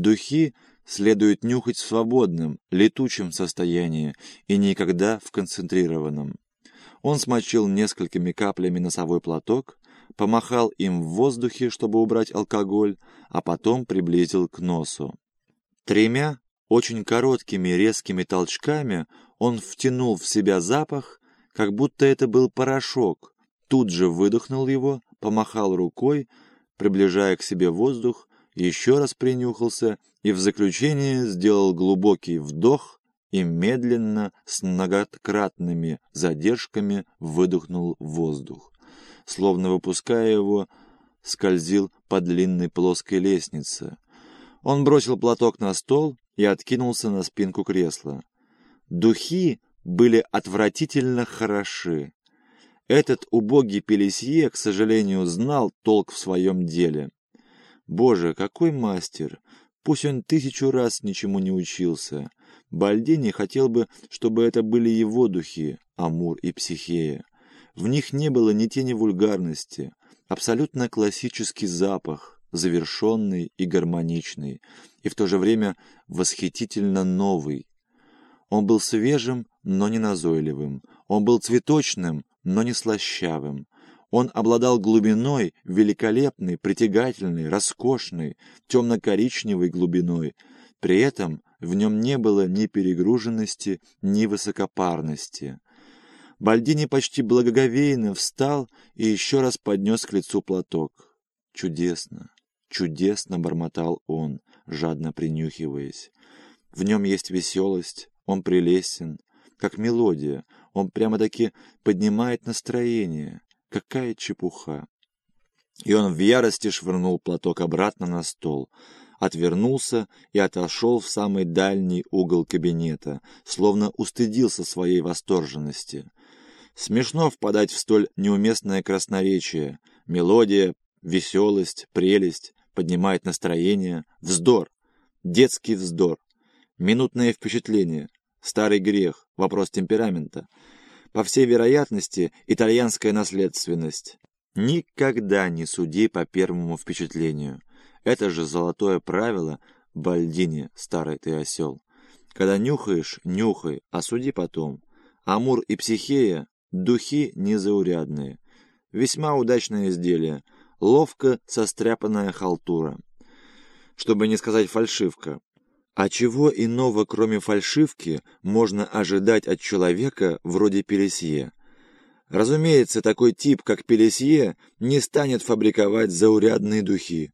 Духи следует нюхать в свободном, летучем состоянии и никогда в концентрированном. Он смочил несколькими каплями носовой платок, помахал им в воздухе, чтобы убрать алкоголь, а потом приблизил к носу. Тремя очень короткими резкими толчками он втянул в себя запах, как будто это был порошок, тут же выдохнул его, помахал рукой, приближая к себе воздух, еще раз принюхался и в заключение сделал глубокий вдох и медленно, с многократными задержками выдохнул воздух. Словно выпуская его, скользил по длинной плоской лестнице. Он бросил платок на стол и откинулся на спинку кресла. Духи были отвратительно хороши. Этот убогий Пелесье, к сожалению, знал толк в своем деле. Боже, какой мастер! Пусть он тысячу раз ничему не учился. Бальдини хотел бы, чтобы это были его духи, Амур и Психея. В них не было ни тени вульгарности, абсолютно классический запах, завершенный и гармоничный, и в то же время восхитительно новый. Он был свежим, но не назойливым. Он был цветочным, но не слащавым. Он обладал глубиной, великолепной, притягательной, роскошной, темно-коричневой глубиной. При этом в нем не было ни перегруженности, ни высокопарности. Бальдини почти благоговейно встал и еще раз поднес к лицу платок. «Чудесно, чудесно!» — бормотал он, жадно принюхиваясь. «В нем есть веселость, он прелестен, как мелодия, он прямо-таки поднимает настроение. Какая чепуха!» И он в ярости швырнул платок обратно на стол, отвернулся и отошел в самый дальний угол кабинета, словно устыдился своей восторженности. Смешно впадать в столь неуместное красноречие. Мелодия, веселость, прелесть, поднимает настроение. Вздор. Детский вздор. Минутное впечатление. Старый грех. Вопрос темперамента. По всей вероятности, итальянская наследственность. Никогда не суди по первому впечатлению. Это же золотое правило Бальдини, старый ты осел. Когда нюхаешь, нюхай, а суди потом. Амур и Психея Духи незаурядные. Весьма удачное изделие. Ловко состряпанная халтура. Чтобы не сказать фальшивка. А чего иного, кроме фальшивки, можно ожидать от человека вроде Пелесье? Разумеется, такой тип, как Пелесье, не станет фабриковать заурядные духи.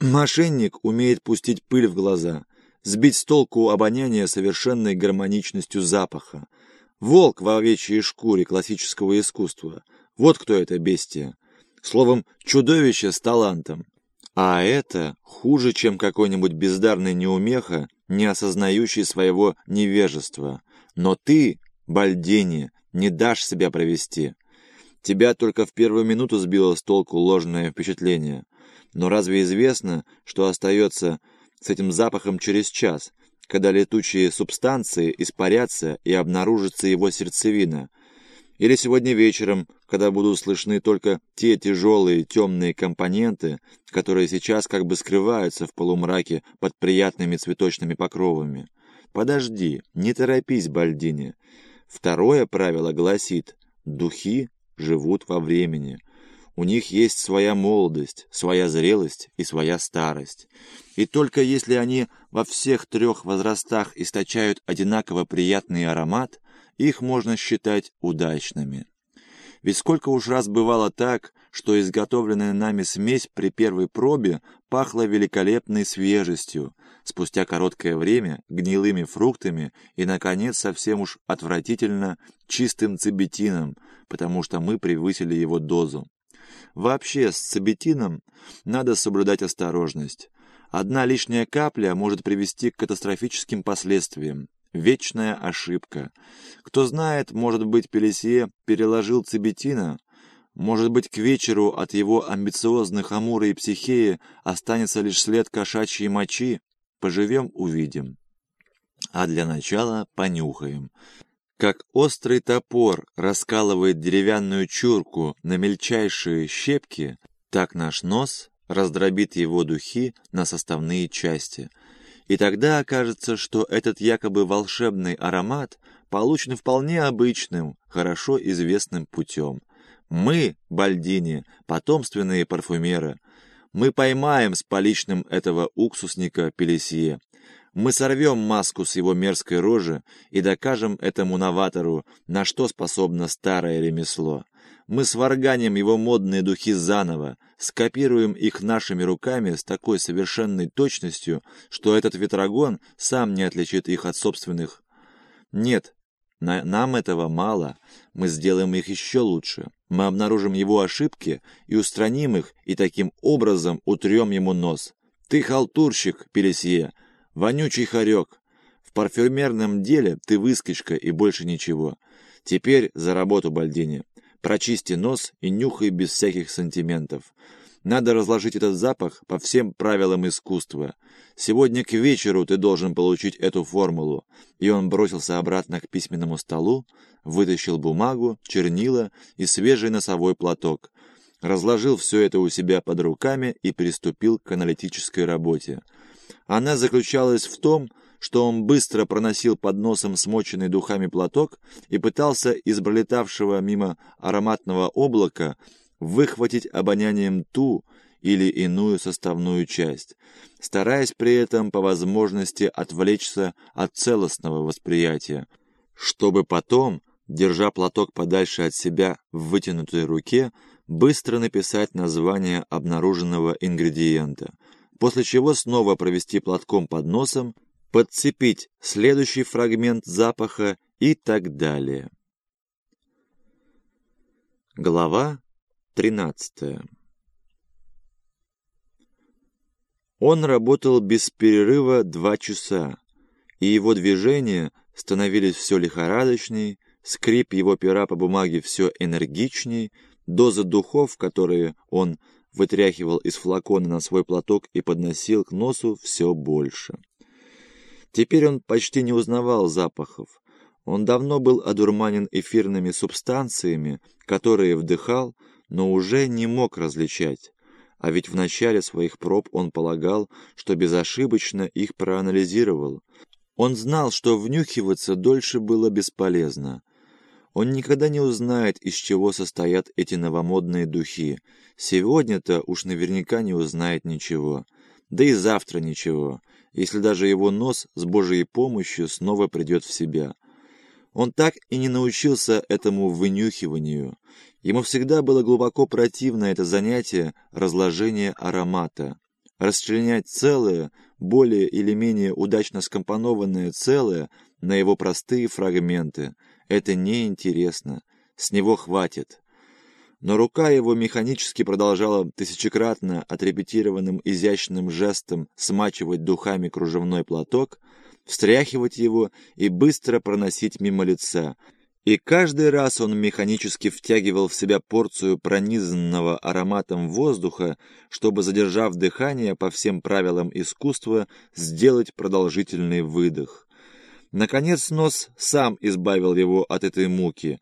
Мошенник умеет пустить пыль в глаза, сбить с толку обоняние совершенной гармоничностью запаха, Волк в овечьей шкуре классического искусства. Вот кто это бестия. Словом, чудовище с талантом. А это хуже, чем какой-нибудь бездарный неумеха, не осознающий своего невежества. Но ты, Бальдини, не дашь себя провести. Тебя только в первую минуту сбило с толку ложное впечатление. Но разве известно, что остается с этим запахом через час, когда летучие субстанции испарятся и обнаружится его сердцевина. Или сегодня вечером, когда будут слышны только те тяжелые темные компоненты, которые сейчас как бы скрываются в полумраке под приятными цветочными покровами. Подожди, не торопись, Бальдини. Второе правило гласит «духи живут во времени». У них есть своя молодость, своя зрелость и своя старость. И только если они во всех трех возрастах источают одинаково приятный аромат, их можно считать удачными. Ведь сколько уж раз бывало так, что изготовленная нами смесь при первой пробе пахла великолепной свежестью, спустя короткое время гнилыми фруктами и, наконец, совсем уж отвратительно чистым цибетином, потому что мы превысили его дозу. Вообще, с цибетином надо соблюдать осторожность. Одна лишняя капля может привести к катастрофическим последствиям. Вечная ошибка. Кто знает, может быть, Пелесье переложил цибетина, может быть, к вечеру от его амбициозных Амура и Психеи останется лишь след кошачьей мочи. Поживем – увидим. А для начала понюхаем. Как острый топор раскалывает деревянную чурку на мельчайшие щепки, так наш нос раздробит его духи на составные части. И тогда окажется, что этот якобы волшебный аромат получен вполне обычным, хорошо известным путем. Мы, Бальдини, потомственные парфюмеры, мы поймаем с поличным этого уксусника Пелесье. Мы сорвем маску с его мерзкой рожи и докажем этому новатору, на что способно старое ремесло. Мы сварганим его модные духи заново, скопируем их нашими руками с такой совершенной точностью, что этот ветрогон сам не отличит их от собственных. Нет, на, нам этого мало. Мы сделаем их еще лучше. Мы обнаружим его ошибки и устраним их, и таким образом утрем ему нос. Ты халтурщик, Пелесье, вонючий хорек. В парфюмерном деле ты выскочка и больше ничего. Теперь за работу, Бальдини. Прочисти нос и нюхай без всяких сантиментов. Надо разложить этот запах по всем правилам искусства. Сегодня к вечеру ты должен получить эту формулу». И он бросился обратно к письменному столу, вытащил бумагу, чернила и свежий носовой платок. Разложил все это у себя под руками и приступил к аналитической работе. Она заключалась в том, что он быстро проносил под носом смоченный духами платок и пытался из пролетавшего мимо ароматного облака выхватить обонянием ту или иную составную часть, стараясь при этом по возможности отвлечься от целостного восприятия, чтобы потом, держа платок подальше от себя в вытянутой руке, быстро написать название обнаруженного ингредиента, после чего снова провести платком под носом, подцепить следующий фрагмент запаха и так далее. Глава 13. Он работал без перерыва два часа, и его движения становились все лихорадочней, скрип его пера по бумаге все энергичней, доза духов, которые он вытряхивал из флакона на свой платок и подносил к носу, все больше. Теперь он почти не узнавал запахов. Он давно был одурманен эфирными субстанциями, которые вдыхал, но уже не мог различать. А ведь в начале своих проб он полагал, что безошибочно их проанализировал. Он знал, что внюхиваться дольше было бесполезно. Он никогда не узнает, из чего состоят эти новомодные духи. Сегодня-то уж наверняка не узнает ничего. Да и завтра ничего, если даже его нос с Божьей помощью снова придет в себя. Он так и не научился этому вынюхиванию. Ему всегда было глубоко противно это занятие разложения аромата. Расчленять целое, более или менее удачно скомпонованное целое на его простые фрагменты – это неинтересно, с него хватит. Но рука его механически продолжала тысячекратно отрепетированным изящным жестом смачивать духами кружевной платок, встряхивать его и быстро проносить мимо лица – и каждый раз он механически втягивал в себя порцию пронизанного ароматом воздуха, чтобы, задержав дыхание по всем правилам искусства, сделать продолжительный выдох. Наконец нос сам избавил его от этой муки,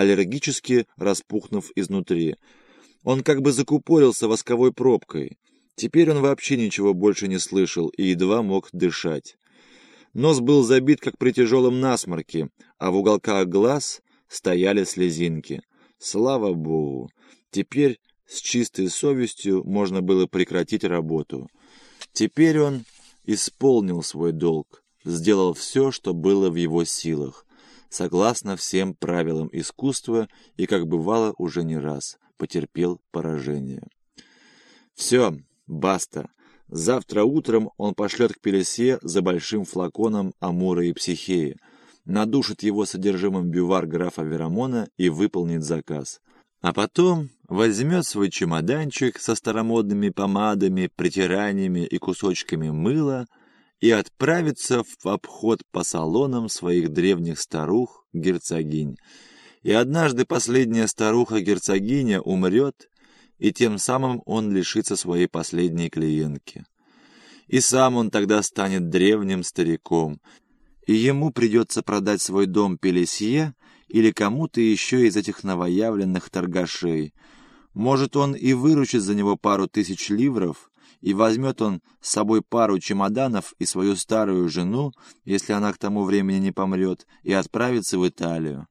аллергически распухнув изнутри. Он как бы закупорился восковой пробкой. Теперь он вообще ничего больше не слышал и едва мог дышать. Нос был забит, как при тяжелом насморке, а в уголках глаз стояли слезинки. Слава богу! Теперь с чистой совестью можно было прекратить работу. Теперь он исполнил свой долг, сделал все, что было в его силах, согласно всем правилам искусства и, как бывало уже не раз, потерпел поражение. Все, баста, Завтра утром он пошлет к Пелесе за большим флаконом Амура и Психеи, надушит его содержимым бювар графа Верамона и выполнит заказ. А потом возьмет свой чемоданчик со старомодными помадами, притираниями и кусочками мыла и отправится в обход по салонам своих древних старух-герцогинь. И однажды последняя старуха-герцогиня умрет, и тем самым он лишится своей последней клиентки. И сам он тогда станет древним стариком, и ему придется продать свой дом Пелесье или кому-то еще из этих новоявленных торгашей. Может, он и выручит за него пару тысяч ливров, и возьмет он с собой пару чемоданов и свою старую жену, если она к тому времени не помрет, и отправится в Италию.